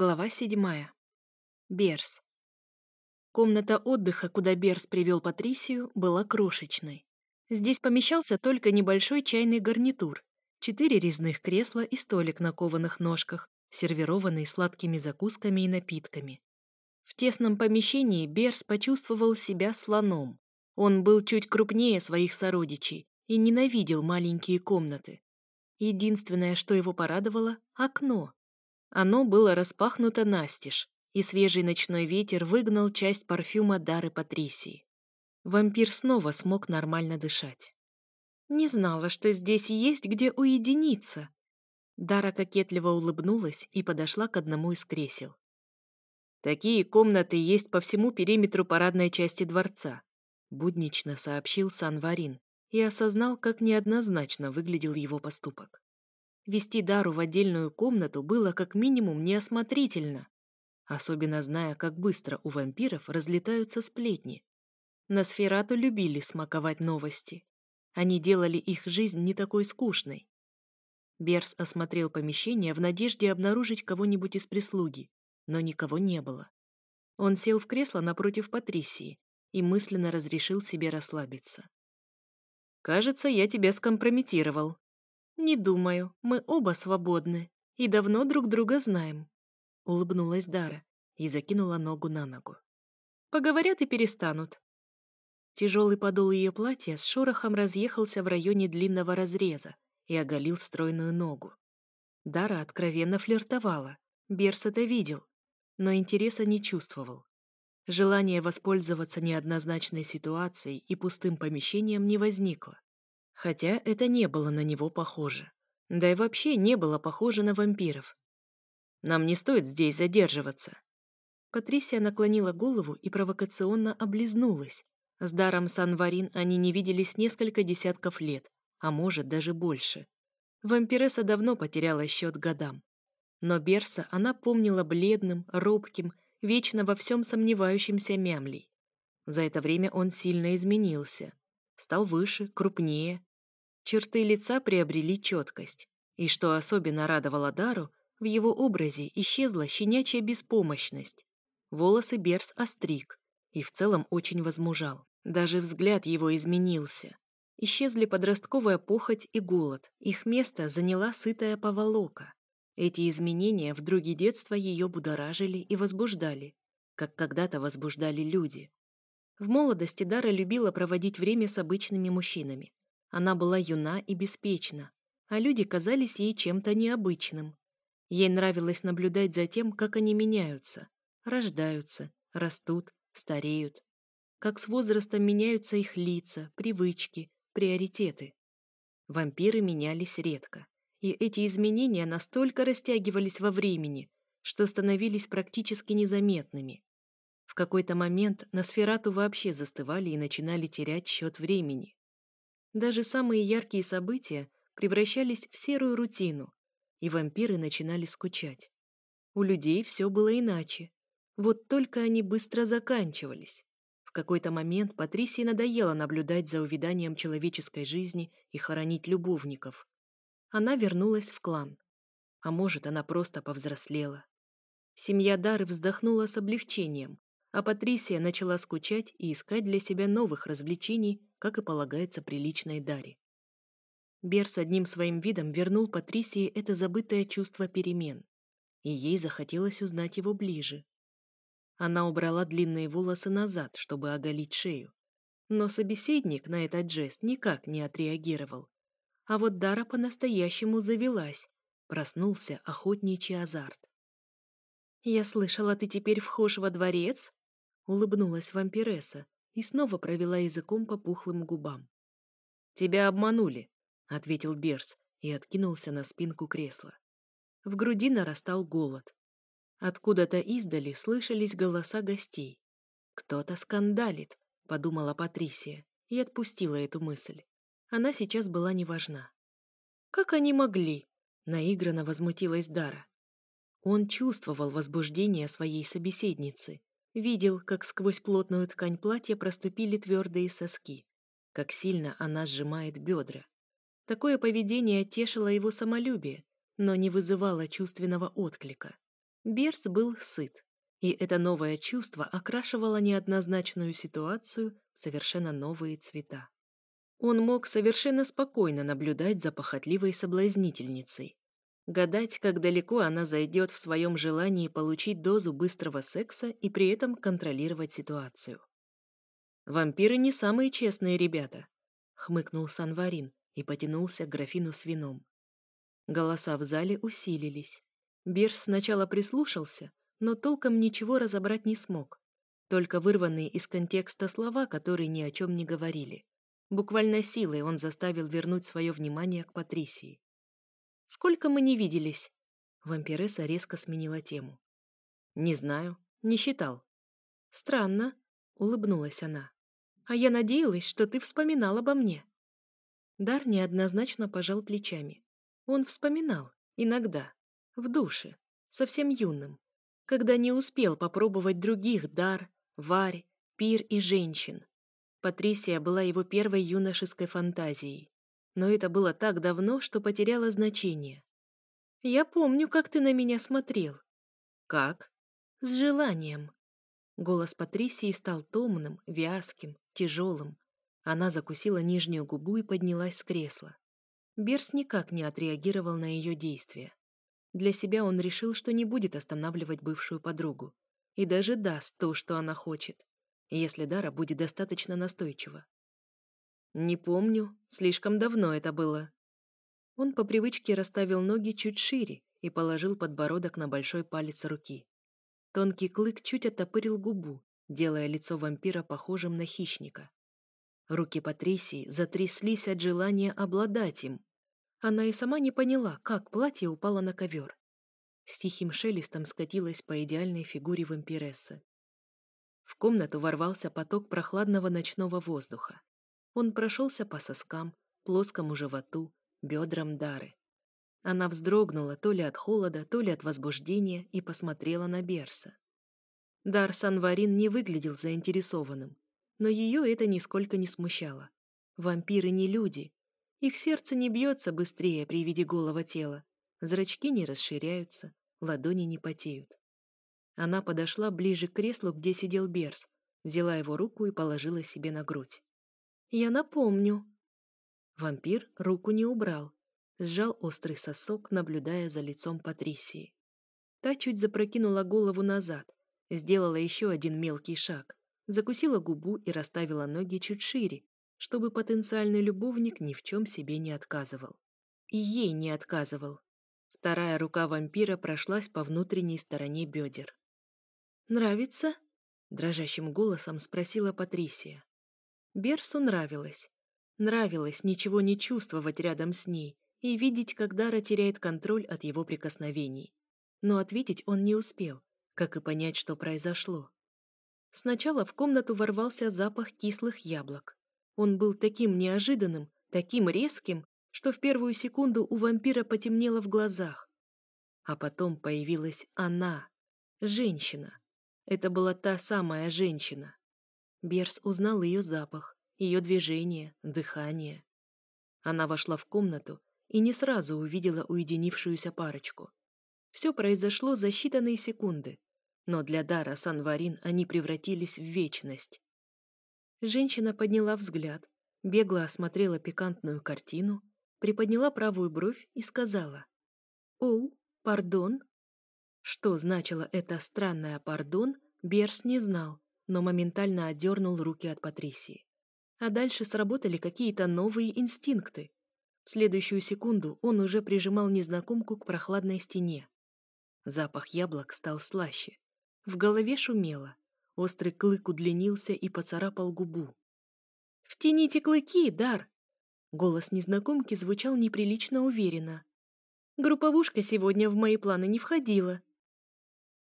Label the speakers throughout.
Speaker 1: Глава седьмая. Берс. Комната отдыха, куда Берс привел Патрисию, была крошечной. Здесь помещался только небольшой чайный гарнитур, четыре резных кресла и столик на кованых ножках, сервированный сладкими закусками и напитками. В тесном помещении Берс почувствовал себя слоном. Он был чуть крупнее своих сородичей и ненавидел маленькие комнаты. Единственное, что его порадовало — окно. Оно было распахнуто настежь, и свежий ночной ветер выгнал часть парфюма Дары Патрисии. Вампир снова смог нормально дышать. «Не знала, что здесь есть где уединиться». Дара кокетливо улыбнулась и подошла к одному из кресел. «Такие комнаты есть по всему периметру парадной части дворца», буднично сообщил Санварин и осознал, как неоднозначно выглядел его поступок. Вести Дару в отдельную комнату было как минимум неосмотрительно, особенно зная, как быстро у вампиров разлетаются сплетни. На Сферату любили смаковать новости. Они делали их жизнь не такой скучной. Берс осмотрел помещение в надежде обнаружить кого-нибудь из прислуги, но никого не было. Он сел в кресло напротив Патрисии и мысленно разрешил себе расслабиться. «Кажется, я тебя скомпрометировал», «Не думаю, мы оба свободны и давно друг друга знаем», — улыбнулась Дара и закинула ногу на ногу. «Поговорят и перестанут». Тяжелый подол ее платья с шорохом разъехался в районе длинного разреза и оголил стройную ногу. Дара откровенно флиртовала, Берс это видел, но интереса не чувствовал. Желание воспользоваться неоднозначной ситуацией и пустым помещением не возникло хотя это не было на него похоже. Да и вообще не было похоже на вампиров. Нам не стоит здесь задерживаться. Патрисия наклонила голову и провокационно облизнулась. С даром Санварин они не виделись несколько десятков лет, а может даже больше. Вампиресса давно потеряла счет годам. Но Берса она помнила бледным, робким, вечно во всем сомневающимся мямлей. За это время он сильно изменился. Стал выше, крупнее, Черты лица приобрели четкость, и, что особенно радовало Дару, в его образе исчезла щенячья беспомощность. Волосы Берс остриг и в целом очень возмужал. Даже взгляд его изменился. Исчезли подростковая похоть и голод, их место заняла сытая поволока. Эти изменения в друге детства ее будоражили и возбуждали, как когда-то возбуждали люди. В молодости Дара любила проводить время с обычными мужчинами, она была юна и беспечна, а люди казались ей чем-то необычным. Ей нравилось наблюдать за тем, как они меняются, рождаются, растут, стареют. Как с возрастом меняются их лица, привычки, приоритеты. Вампиры менялись редко, и эти изменения настолько растягивались во времени, что становились практически незаметными. В какой-то момент на сферату вообще застывали и начинали терять счет времени. Даже самые яркие события превращались в серую рутину, и вампиры начинали скучать. У людей все было иначе. Вот только они быстро заканчивались. В какой-то момент Патрисии надоело наблюдать за увяданием человеческой жизни и хоронить любовников. Она вернулась в клан. А может, она просто повзрослела. Семья Дары вздохнула с облегчением, а Патрисия начала скучать и искать для себя новых развлечений, как и полагается приличной Даре. Берс одним своим видом вернул Патрисии это забытое чувство перемен, и ей захотелось узнать его ближе. Она убрала длинные волосы назад, чтобы оголить шею, но собеседник на этот жест никак не отреагировал. А вот Дара по-настоящему завелась, проснулся охотничий азарт. «Я слышала, ты теперь вхож во дворец?» улыбнулась вампиресса и снова провела языком по пухлым губам. «Тебя обманули», — ответил Берс и откинулся на спинку кресла. В груди нарастал голод. Откуда-то издали слышались голоса гостей. «Кто-то скандалит», — подумала Патрисия и отпустила эту мысль. Она сейчас была неважна. «Как они могли?» — наигранно возмутилась Дара. Он чувствовал возбуждение своей собеседницы Видел, как сквозь плотную ткань платья проступили твердые соски, как сильно она сжимает бедра. Такое поведение тешило его самолюбие, но не вызывало чувственного отклика. Берс был сыт, и это новое чувство окрашивало неоднозначную ситуацию в совершенно новые цвета. Он мог совершенно спокойно наблюдать за похотливой соблазнительницей, гадать, как далеко она зайдет в своем желании получить дозу быстрого секса и при этом контролировать ситуацию. «Вампиры не самые честные ребята», — хмыкнул Санварин и потянулся к графину с вином. Голоса в зале усилились. Бирс сначала прислушался, но толком ничего разобрать не смог. Только вырванные из контекста слова, которые ни о чем не говорили. Буквально силой он заставил вернуть свое внимание к Патрисии. «Сколько мы не виделись?» Вампиресса резко сменила тему. «Не знаю, не считал». «Странно», — улыбнулась она. «А я надеялась, что ты вспоминал обо мне». Дар неоднозначно пожал плечами. Он вспоминал, иногда, в душе, совсем юным, когда не успел попробовать других дар, варь, пир и женщин. Патрисия была его первой юношеской фантазией. Но это было так давно, что потеряло значение. «Я помню, как ты на меня смотрел». «Как?» «С желанием». Голос Патрисии стал томным, вязким, тяжелым. Она закусила нижнюю губу и поднялась с кресла. Берс никак не отреагировал на ее действия. Для себя он решил, что не будет останавливать бывшую подругу. И даже даст то, что она хочет если Дара будет достаточно настойчива. «Не помню, слишком давно это было». Он по привычке расставил ноги чуть шире и положил подбородок на большой палец руки. Тонкий клык чуть оттопырил губу, делая лицо вампира похожим на хищника. Руки Патрисии затряслись от желания обладать им. Она и сама не поняла, как платье упало на ковер. С тихим шелестом скатилась по идеальной фигуре вампирессы. В комнату ворвался поток прохладного ночного воздуха. Он прошелся по соскам, плоскому животу, бедрам Дары. Она вздрогнула то ли от холода, то ли от возбуждения и посмотрела на Берса. Дар Санварин не выглядел заинтересованным, но ее это нисколько не смущало. Вампиры не люди. Их сердце не бьется быстрее при виде голого тела, зрачки не расширяются, ладони не потеют. Она подошла ближе к креслу, где сидел Берс, взяла его руку и положила себе на грудь. «Я напомню». Вампир руку не убрал, сжал острый сосок, наблюдая за лицом Патрисии. Та чуть запрокинула голову назад, сделала еще один мелкий шаг, закусила губу и расставила ноги чуть шире, чтобы потенциальный любовник ни в чем себе не отказывал. И ей не отказывал. Вторая рука вампира прошлась по внутренней стороне бедер. «Нравится?» — дрожащим голосом спросила Патрисия. Берсу нравилось. Нравилось ничего не чувствовать рядом с ней и видеть, как Дара теряет контроль от его прикосновений. Но ответить он не успел, как и понять, что произошло. Сначала в комнату ворвался запах кислых яблок. Он был таким неожиданным, таким резким, что в первую секунду у вампира потемнело в глазах. А потом появилась она, женщина, это была та самая женщина. Берс узнал ее запах, ее движение, дыхание. Она вошла в комнату и не сразу увидела уединившуюся парочку. Все произошло за считанные секунды, но для Дара Санварин они превратились в вечность. Женщина подняла взгляд, бегло осмотрела пикантную картину, приподняла правую бровь и сказала «Оу, пардон, что значило это странное «пардон», Берс не знал, но моментально отдернул руки от Патрисии. А дальше сработали какие-то новые инстинкты. В следующую секунду он уже прижимал незнакомку к прохладной стене. Запах яблок стал слаще. В голове шумело. Острый клык удлинился и поцарапал губу. «Втяните клыки, Дар!» Голос незнакомки звучал неприлично уверенно. «Групповушка сегодня в мои планы не входила.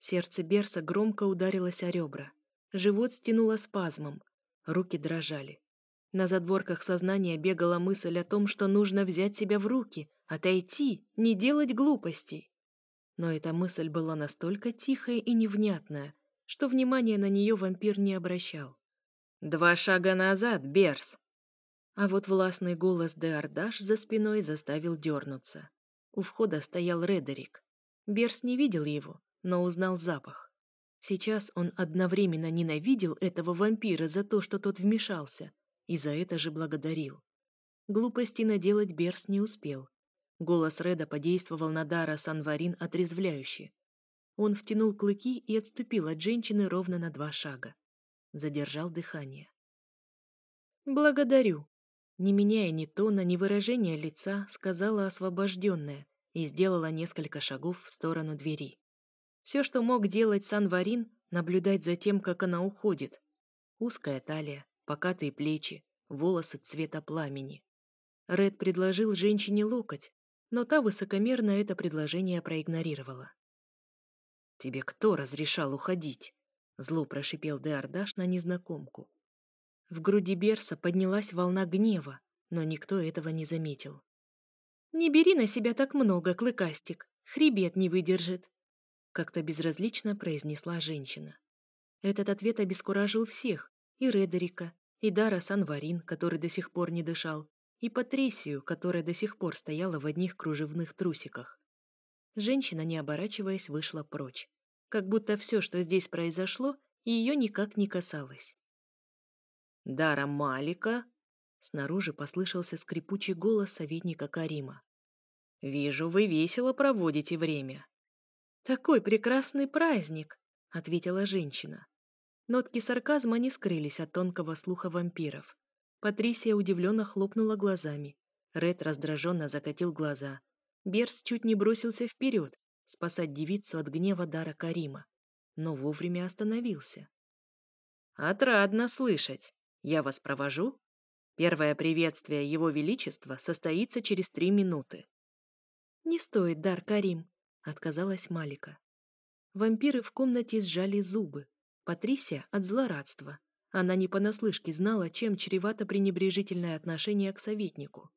Speaker 1: Сердце Берса громко ударилось о ребра. Живот стянуло спазмом. Руки дрожали. На задворках сознания бегала мысль о том, что нужно взять себя в руки, отойти, не делать глупостей. Но эта мысль была настолько тихая и невнятная, что внимания на нее вампир не обращал. «Два шага назад, Берс!» А вот властный голос Деордаш за спиной заставил дернуться. У входа стоял Редерик. Берс не видел его, но узнал запах. Сейчас он одновременно ненавидел этого вампира за то, что тот вмешался, и за это же благодарил. Глупости наделать Берс не успел. Голос Реда подействовал на Дара Санварин отрезвляюще. Он втянул клыки и отступил от женщины ровно на два шага. Задержал дыхание. «Благодарю», не меняя ни тона, ни выражения лица, сказала освобожденная и сделала несколько шагов в сторону двери. Все, что мог делать Санварин, наблюдать за тем, как она уходит. Узкая талия, покатые плечи, волосы цвета пламени. Ред предложил женщине локоть, но та высокомерно это предложение проигнорировала. «Тебе кто разрешал уходить?» Зло прошипел Деордаш на незнакомку. В груди Берса поднялась волна гнева, но никто этого не заметил. «Не бери на себя так много, клыкастик, хребет не выдержит», как-то безразлично произнесла женщина. Этот ответ обескуражил всех, и Редерика, и Дара Санварин, который до сих пор не дышал, и Патрисию, которая до сих пор стояла в одних кружевных трусиках. Женщина, не оборачиваясь, вышла прочь, как будто все, что здесь произошло, ее никак не касалось. «Дара Малика!» Снаружи послышался скрипучий голос советника Карима. «Вижу, вы весело проводите время». «Такой прекрасный праздник!» — ответила женщина. Нотки сарказма не скрылись от тонкого слуха вампиров. Патрисия удивленно хлопнула глазами. Ред раздраженно закатил глаза. Берс чуть не бросился вперед, спасать девицу от гнева дара Карима, но вовремя остановился. «Отрадно слышать. Я вас провожу?» Первое приветствие Его Величества состоится через три минуты. «Не стоит, дар Карим», — отказалась Малика. Вампиры в комнате сжали зубы. Патрисия от злорадства. Она не понаслышке знала, чем чревато пренебрежительное отношение к советнику.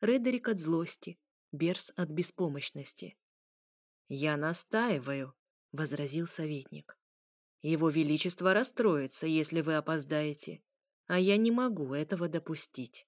Speaker 1: Редерик от злости, Берс от беспомощности. «Я настаиваю», — возразил советник. «Его Величество расстроится, если вы опоздаете а я не могу этого допустить.